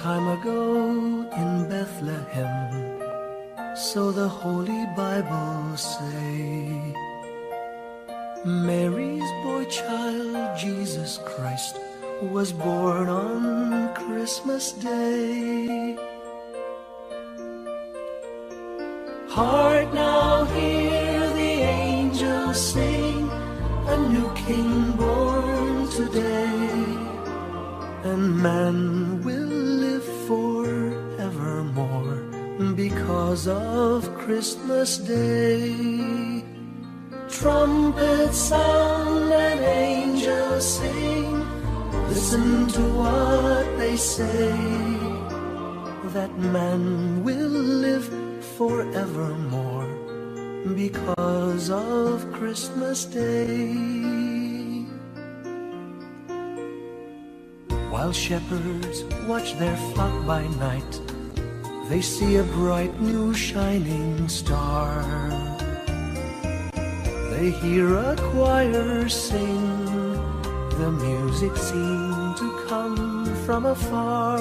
time ago in Bethlehem, so the Holy Bible say. Mary's boy child, Jesus Christ, was born on Christmas Day. Christmas Day. Trumpets sound and angels sing. Listen to what they say. That man will live forevermore because of Christmas Day. While shepherds watch their flock by night they see a bright new shining star. They hear a choir sing, the music seemed to come from afar.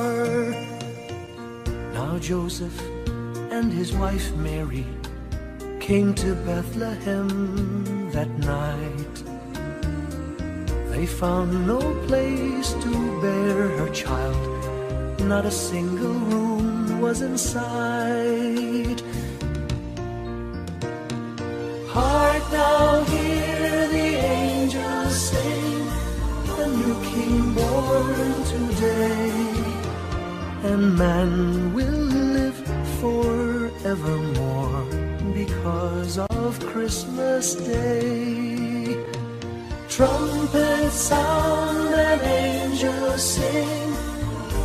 Now Joseph and his wife Mary came to Bethlehem that night. They found no place to bear her child, not a single room was in sight. Hark now, hear the angels sing, a new king born today, and man will live forevermore because of Christmas Day. Trumpets sound and angels sing,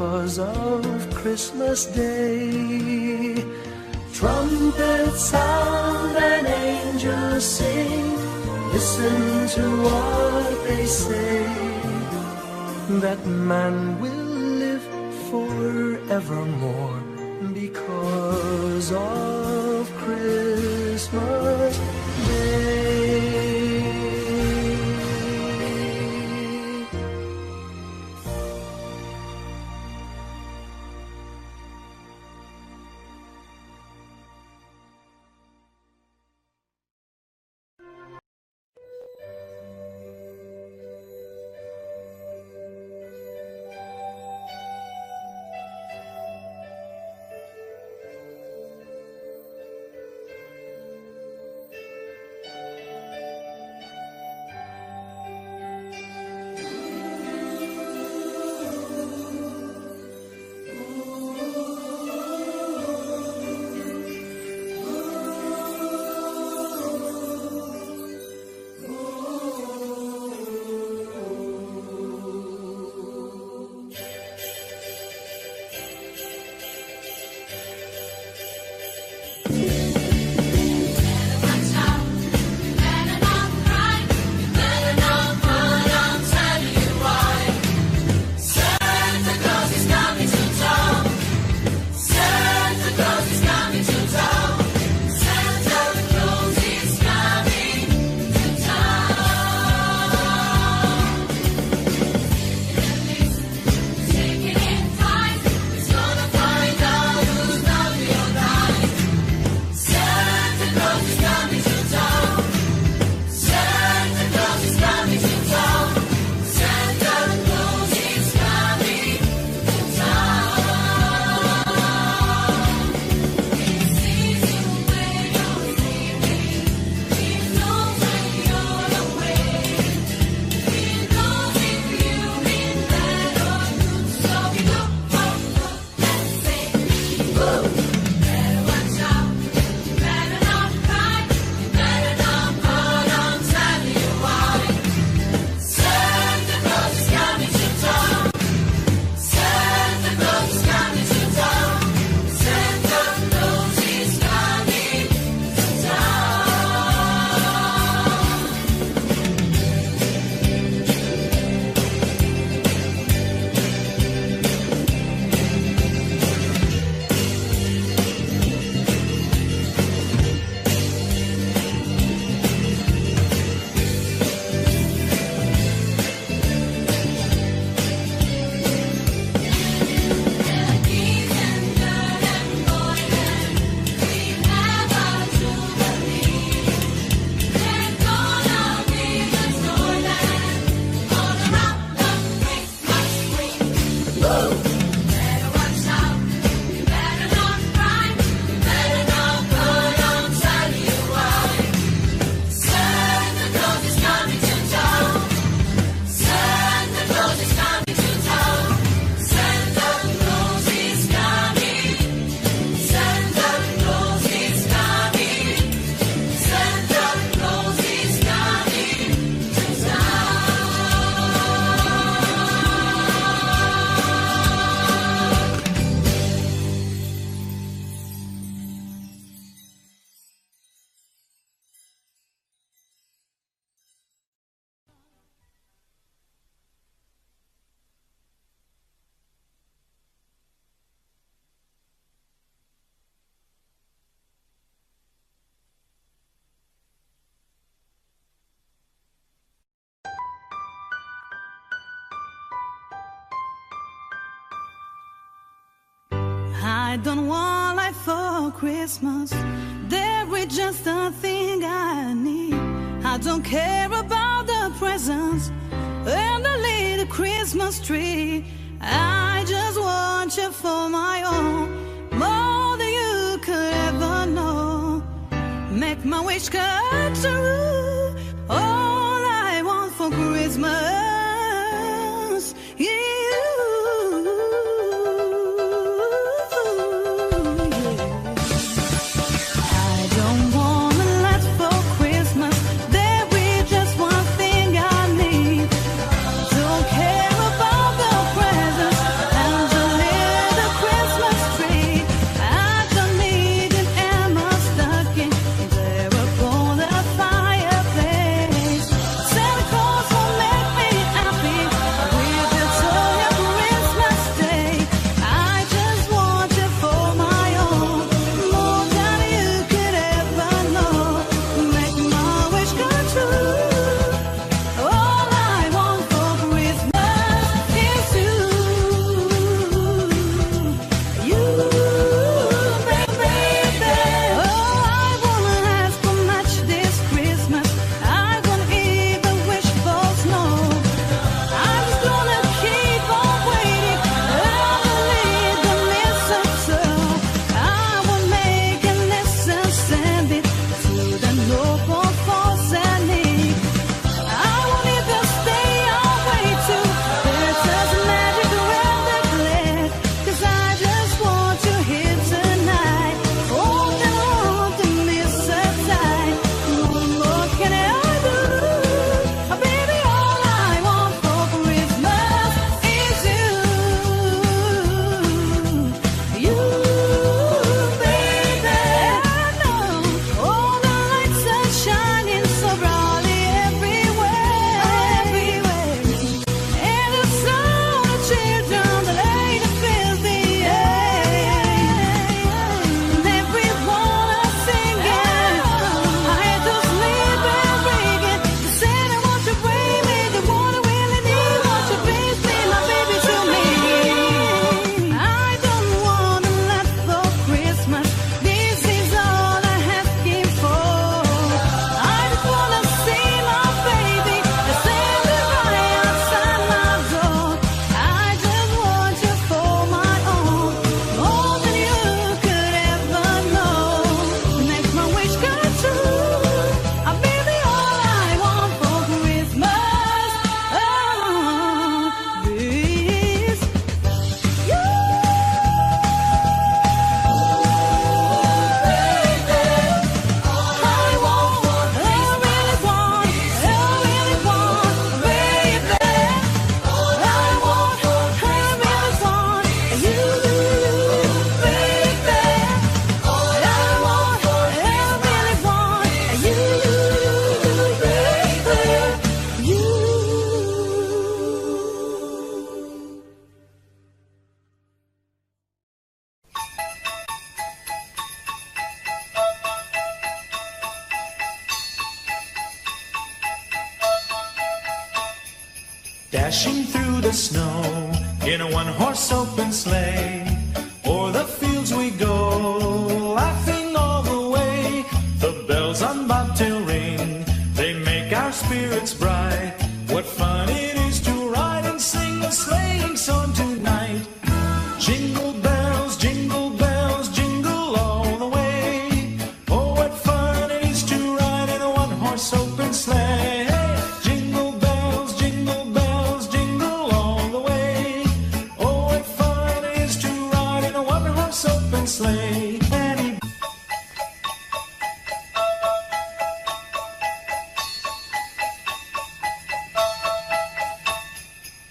because of Christmas Day. Trumpets sound and angels sing, listen to what they say, that man will live forevermore because of Christmas I don't want life for Christmas. There is just a thing I need. I don't care about the presents and the little Christmas tree. I just want you for my own, more than you could ever know. Make my wish come true. All I want for Christmas.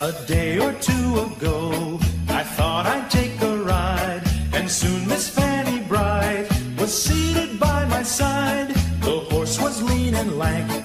A day or two ago, I thought I'd take a ride, and soon Miss Fanny Bright was seated by my side. The horse was lean and lank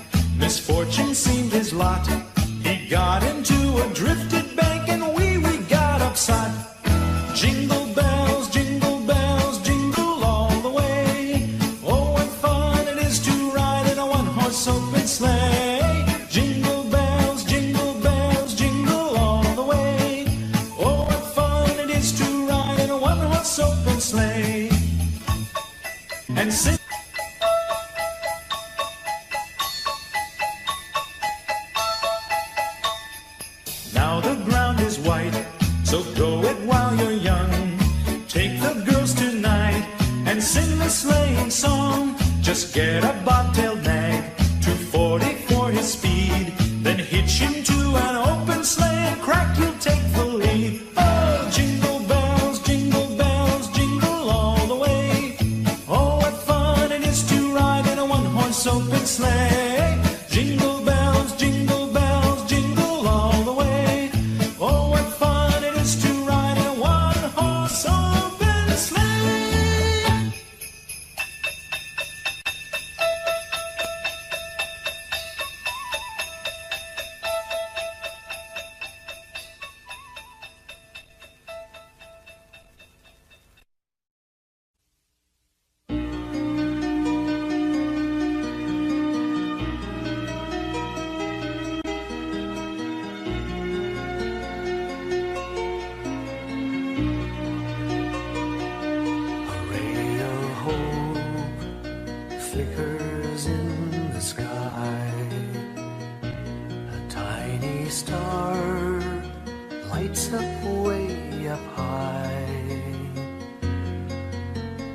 lights up way up high.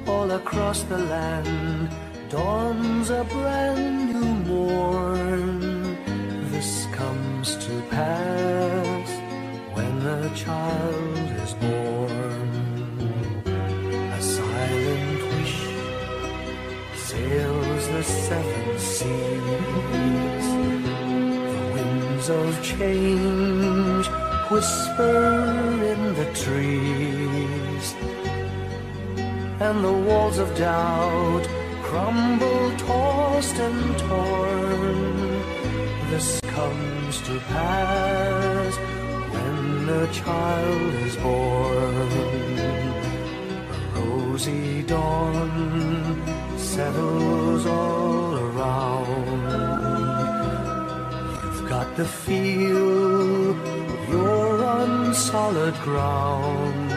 All across the land dawns a brand new morn. This comes to pass when a child is born. A silent wish sails the seven of change whisper in the trees. And the walls of doubt crumble, tossed and torn. This comes to pass when a child is born. A rosy dawn settles all around. To feel you're on solid ground.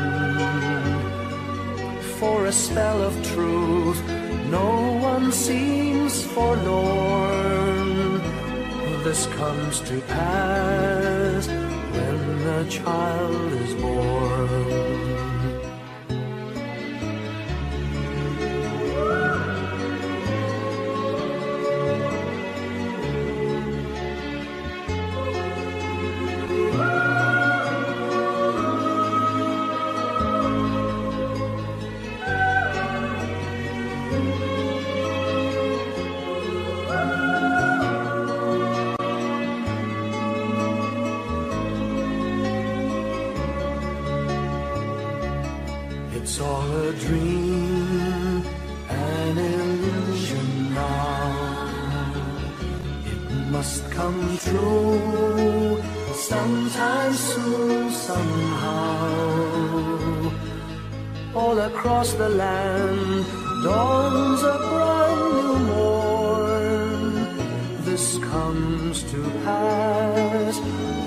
For a spell of truth, no one seems forlorn. This comes to pass when the child is born. Sometime soon, somehow. All across the land dawns a brand new morn. This comes to pass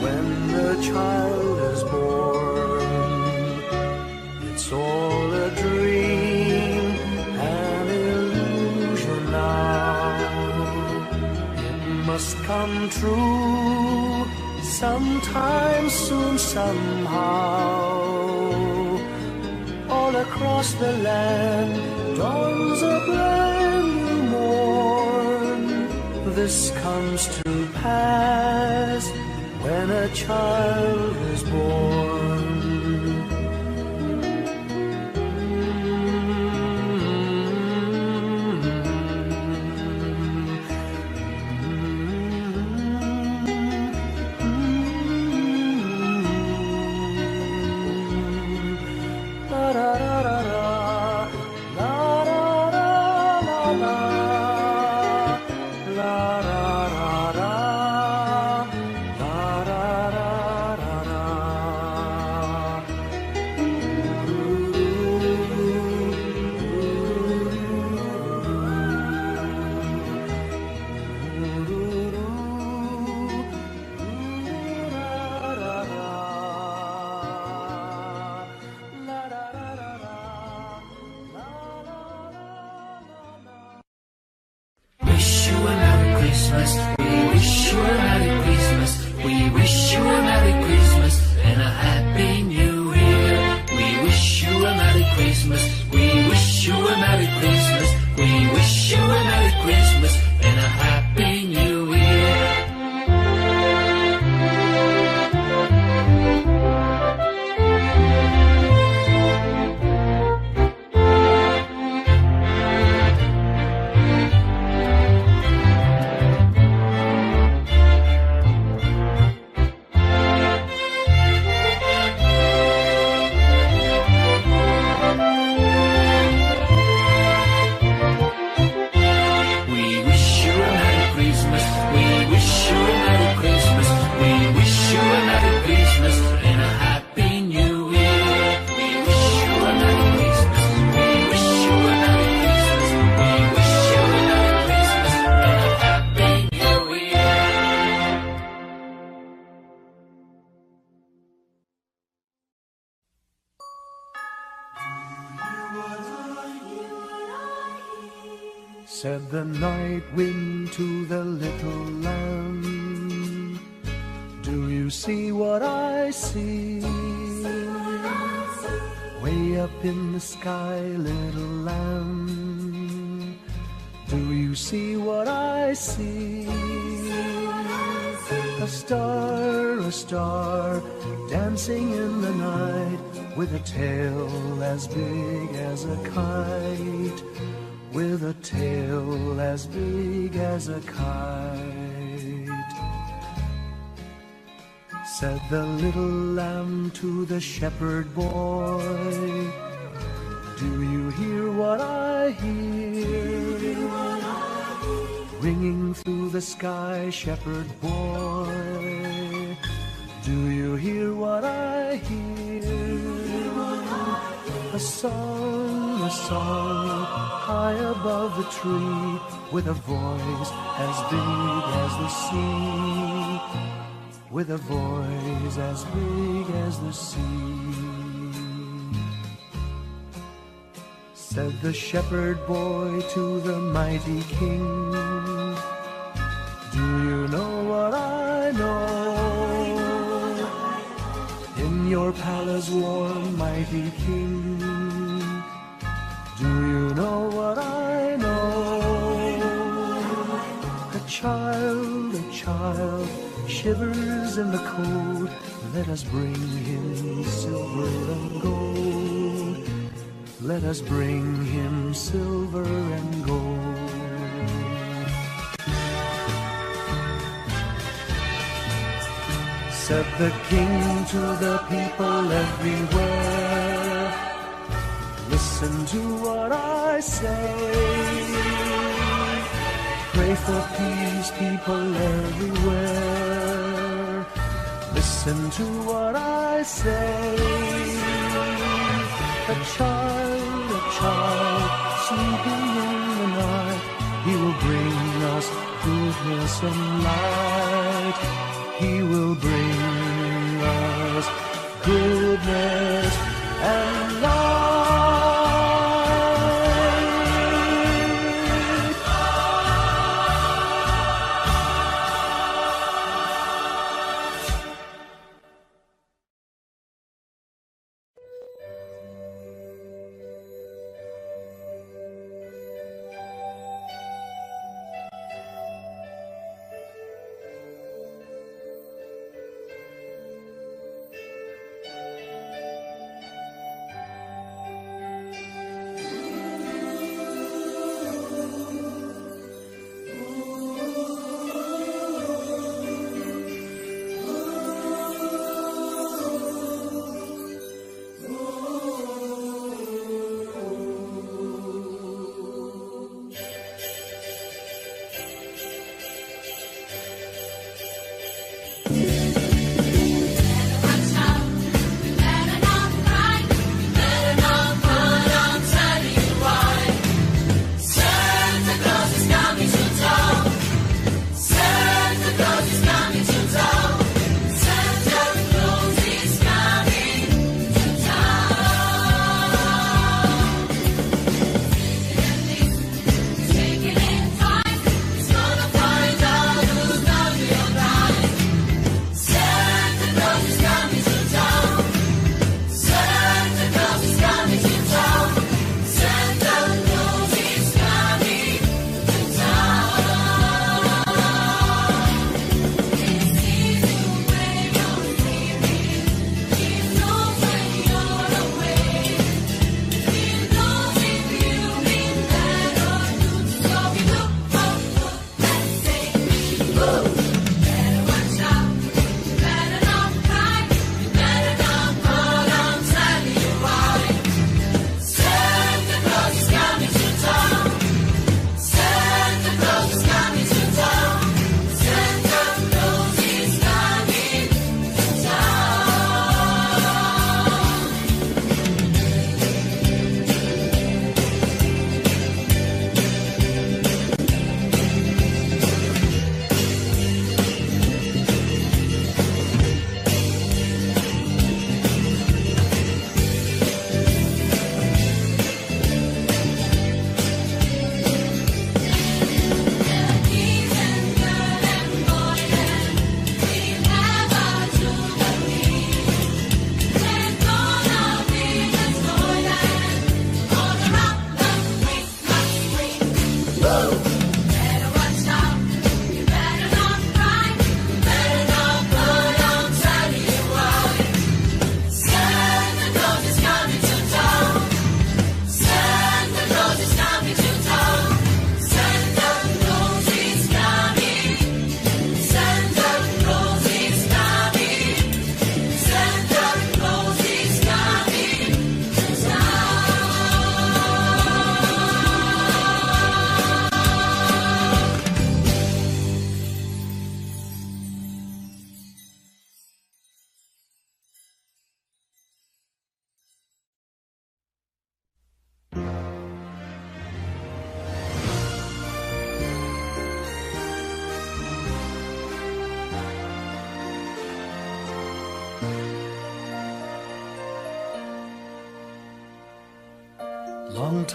when the child is born. It's all a dream, an illusion now. It must come true sometime soon, somehow. All across the land dawns a brand new morn. This comes to pass when a child is born. Night wind to the little lamb, Do you see what I see? Way up in the sky, little lamb, Do you see what I see? A star, a star, dancing in the night, with a tail as big as a kite with a tail as big as a kite. Said the little lamb to the shepherd boy, Do you hear what I hear? Ringing through the sky, shepherd boy, Do you hear what I hear? A song, a song, high above the tree, with a voice as big as the sea, with a voice as big as the sea. Said the shepherd boy to the mighty king, Do you know what I know? In your palace warm, mighty king, shivers in the cold. Let us bring him silver and gold. Let us bring him silver and gold. Said the king to the people everywhere. Listen to what I say. Pray for peace, people everywhere. Listen to what I say. A child, a child, sleeping in the night. He will bring us goodness and light. He will bring us goodness and light.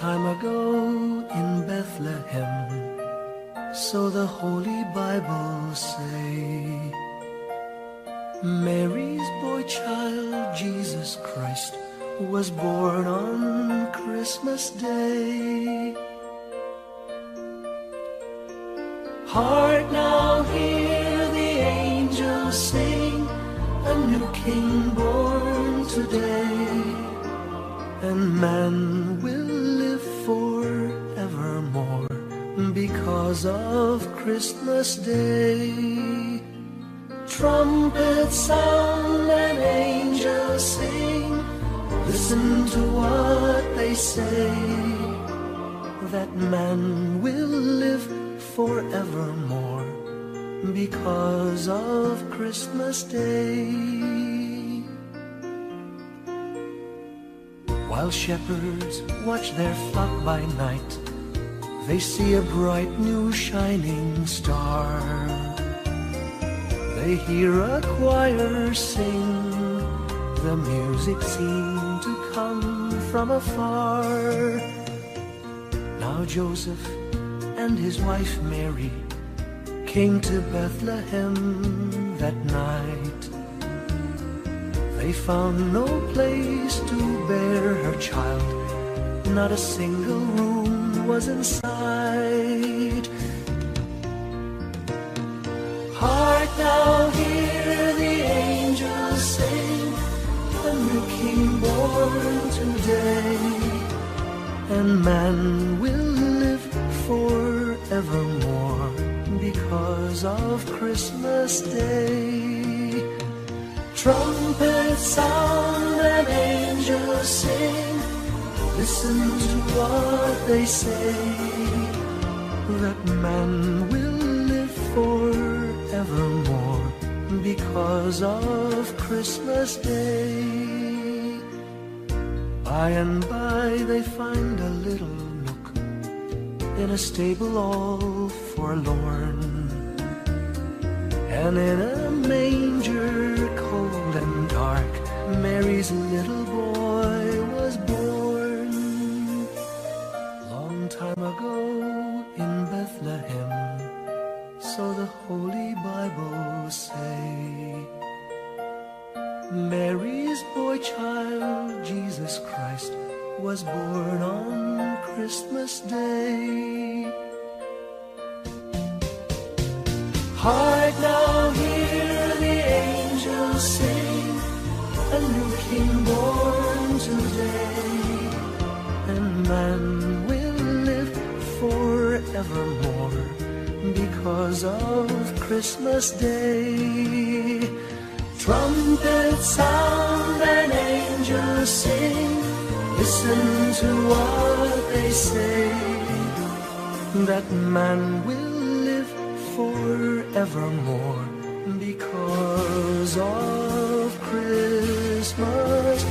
Time ago in Bethlehem, so the Holy Bible say, Mary's boy child, Jesus Christ, was born on Christmas Day. Heart now hear the angels sing, a new king born today and man because of Christmas Day. Trumpets sound and angels sing. Listen to what they say. That man will live forevermore because of Christmas Day. While shepherds watch their flock by night, they see a bright new shining star. They hear a choir sing, the music seemed to come from afar. Now Joseph and his wife Mary came to Bethlehem that night. They found no place to bear her child, not a single room was in born today, and man will live forevermore because of Christmas Day. Trumpets sound and angels sing. Listen to what they say. That man will live forevermore because of Christmas Day. By and by they find a little nook in a stable all forlorn. And in a manger Heart now hear the angels sing, a new king born today, and man will live forevermore because of Christmas Day. Trumpets sound and angels sing, listen to what they say, that man will forevermore because of Christmas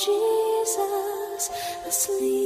Jesus asleep.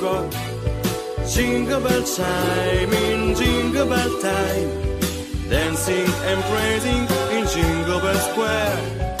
forgot. Jingle bell time in jingle bell time, dancing and praising in Jingle Bell Square.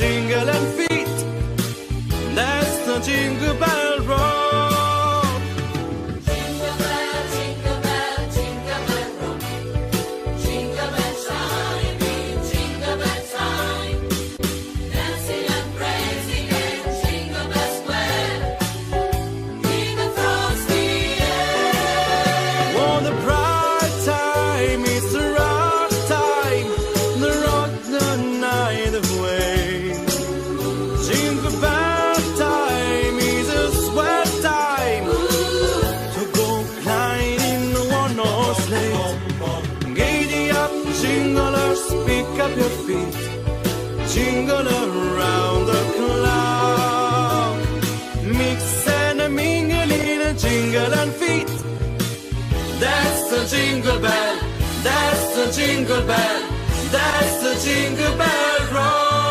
jingle and feet. That's the jingle bell. jingle bell. That's the jingle bell. That's the jingle bell rock.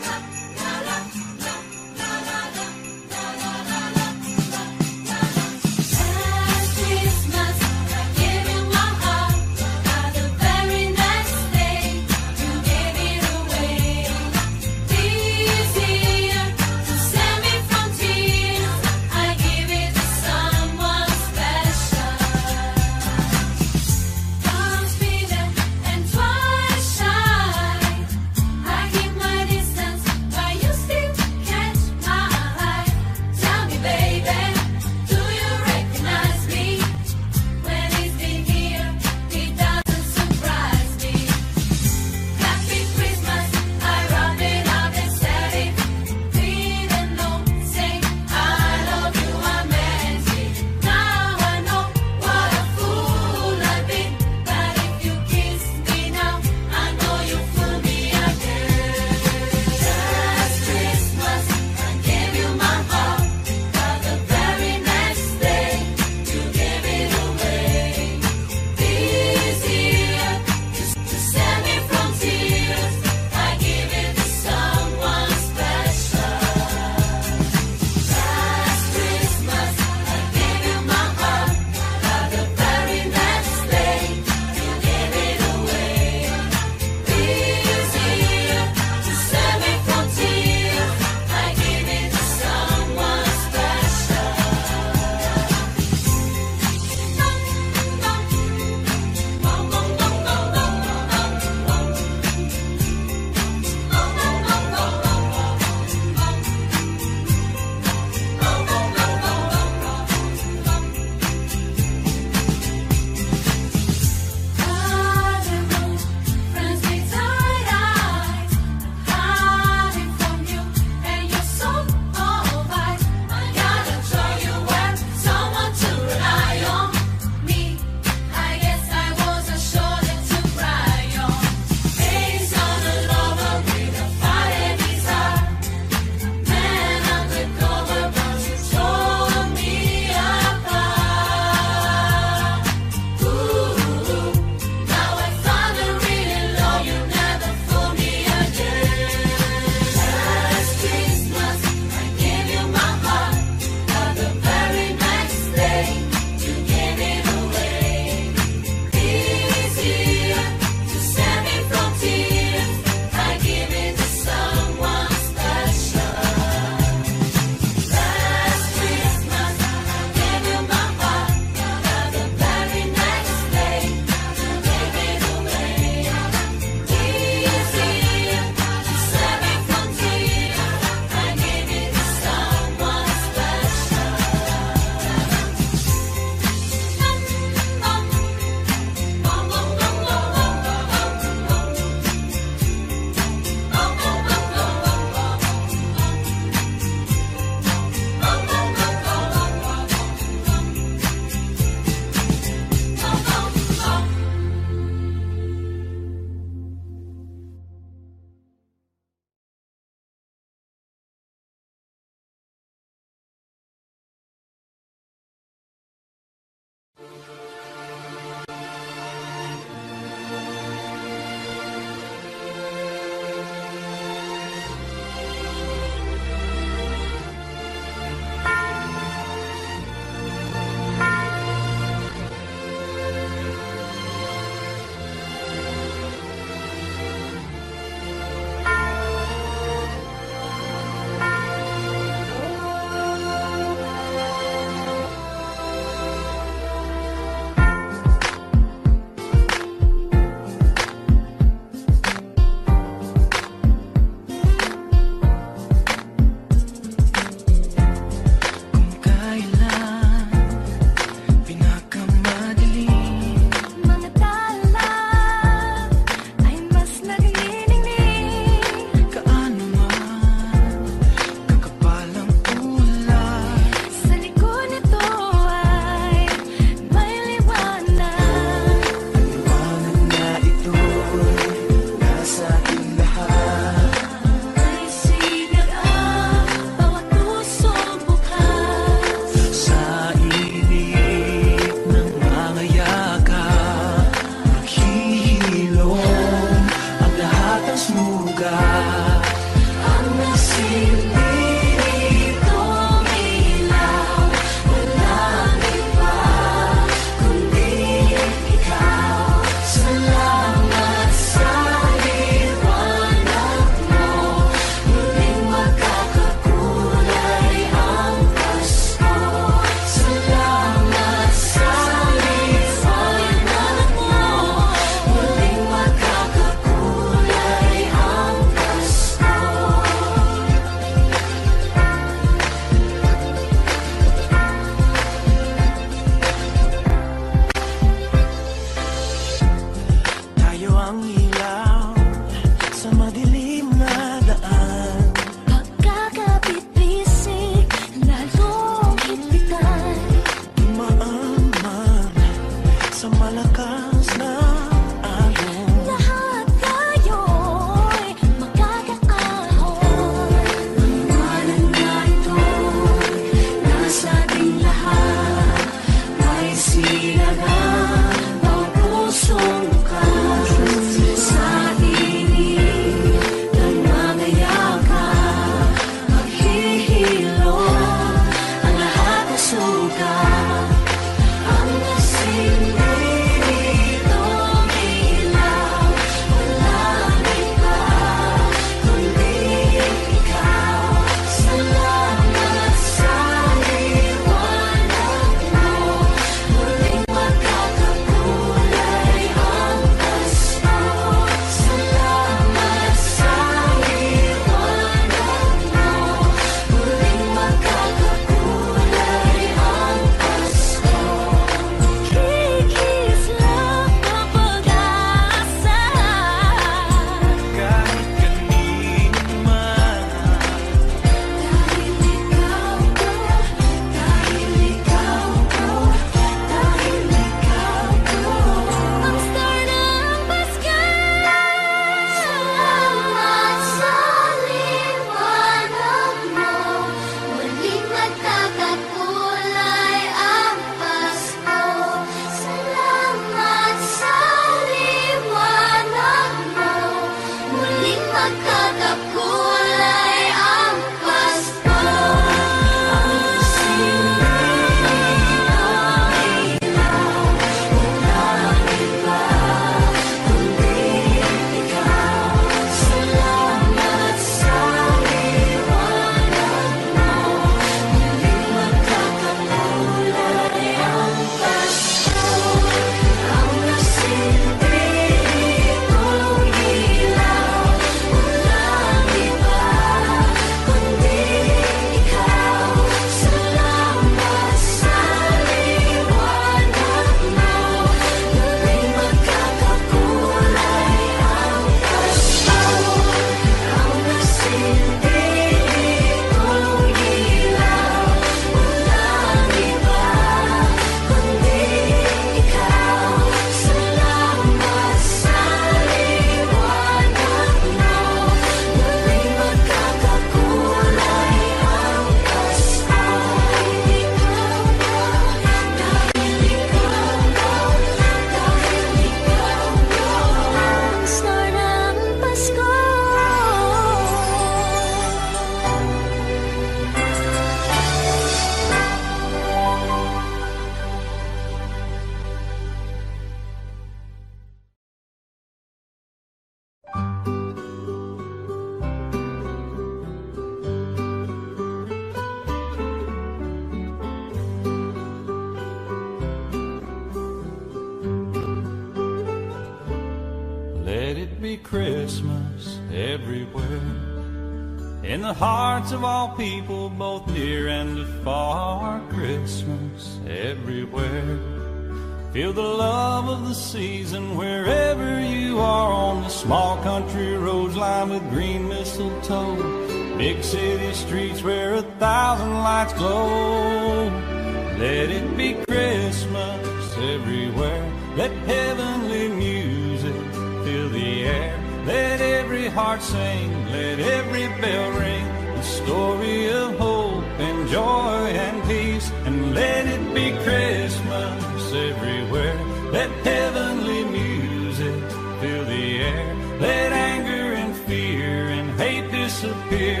Let anger and fear and hate disappear.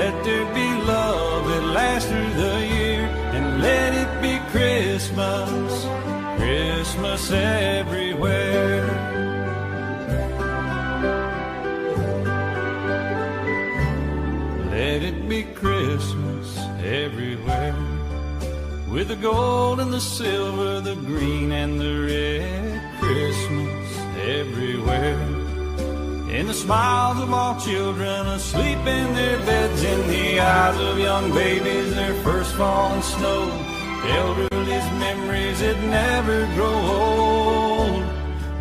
Let there be love that lasts through the year. And let it be Christmas, Christmas everywhere. Let it be Christmas everywhere. With the gold and the silver, the green and the red. Christmas everywhere. In the smiles of all children asleep in their beds, in the eyes of young babies, their first falling snow. Elderly's memories that never grow old.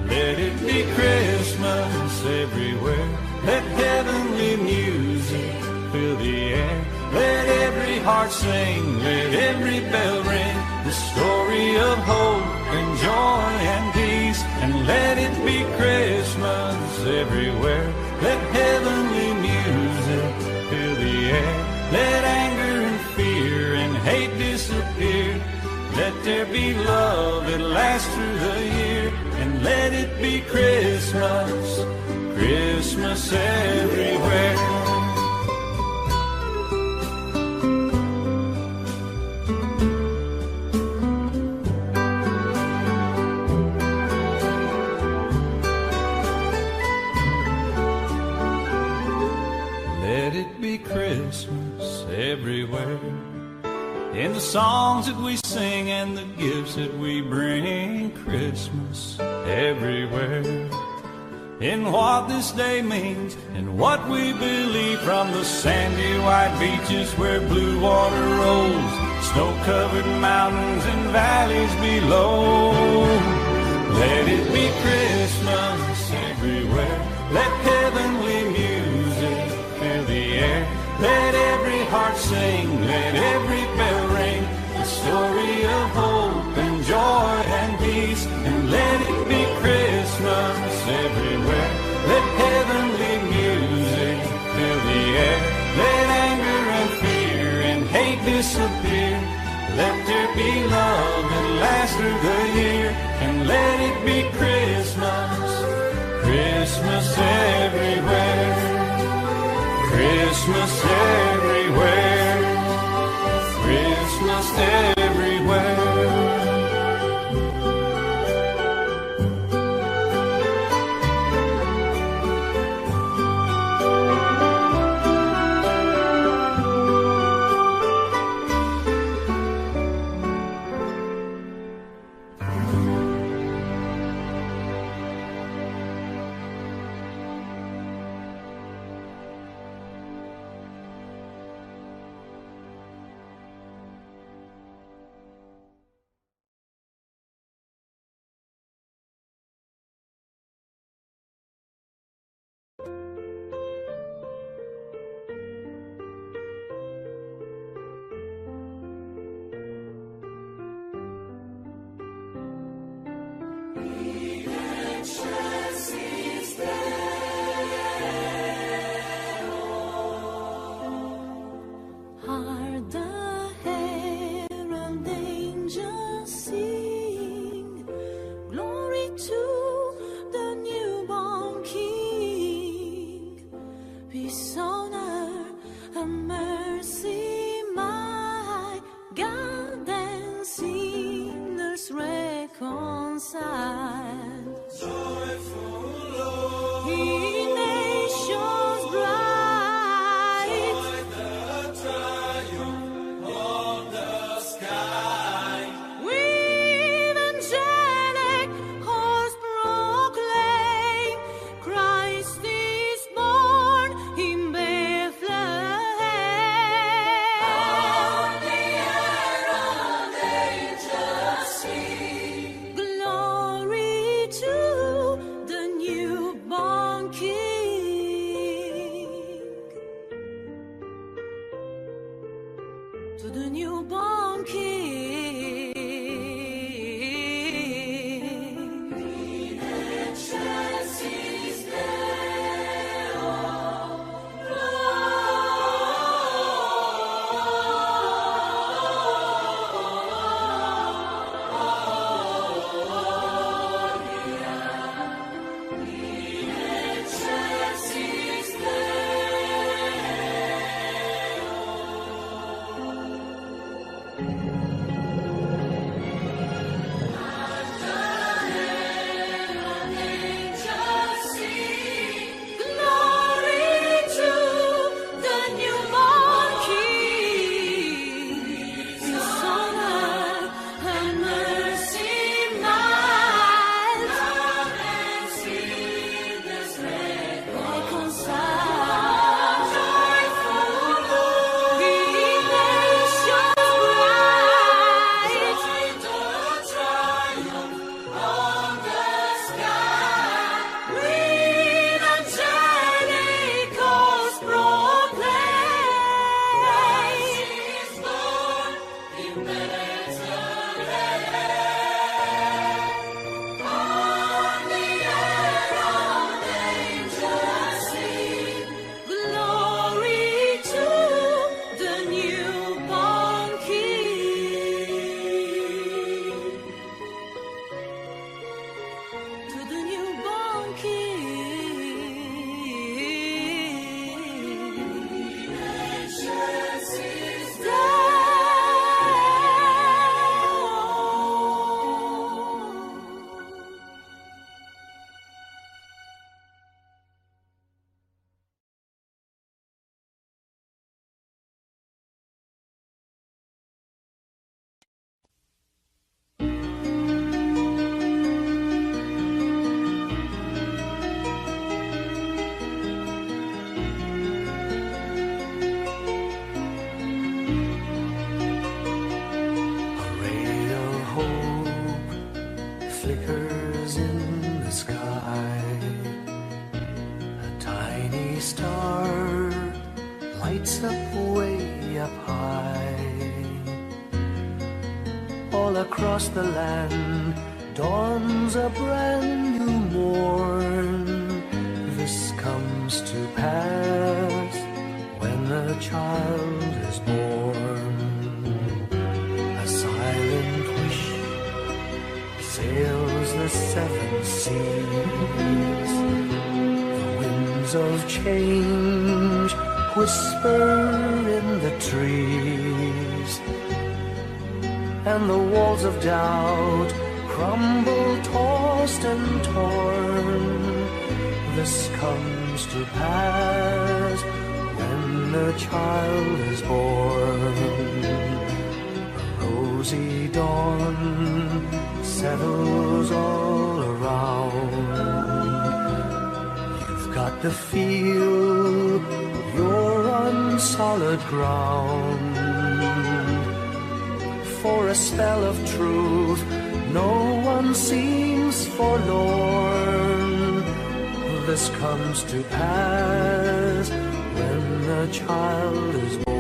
Let it be Christmas everywhere. Let heavenly music fill the air. Let every heart sing, let every bell ring. The story of hope and joy and. And let it be Christmas everywhere. Let heavenly music fill the air. Let anger and fear and hate disappear. Let there be love that lasts through the year. And let it be Christmas, Christmas everywhere. In the songs that we sing and the gifts that we bring, Christmas everywhere. In what this day means and what we believe from the sandy white beaches where blue water rolls, snow covered mountains and valleys below. Be love that lasts through the year. And let it be Christmas, Christmas. Reconciled. to feel your unsolid ground. For a spell of truth, no one seems forlorn. This comes to pass when the child is born.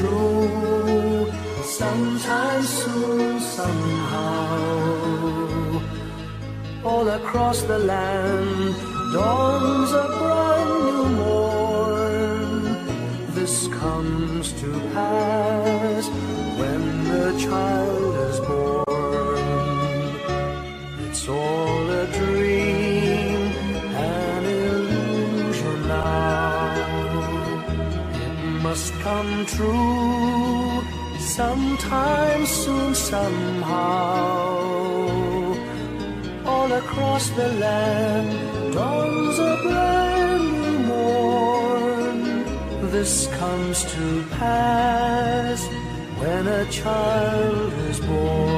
true, soon, somehow. All across the land dawns a brand new morn. This comes to pass. must come true sometime soon, somehow. All across the land dawns a brand new morn. This comes to pass when a child is born.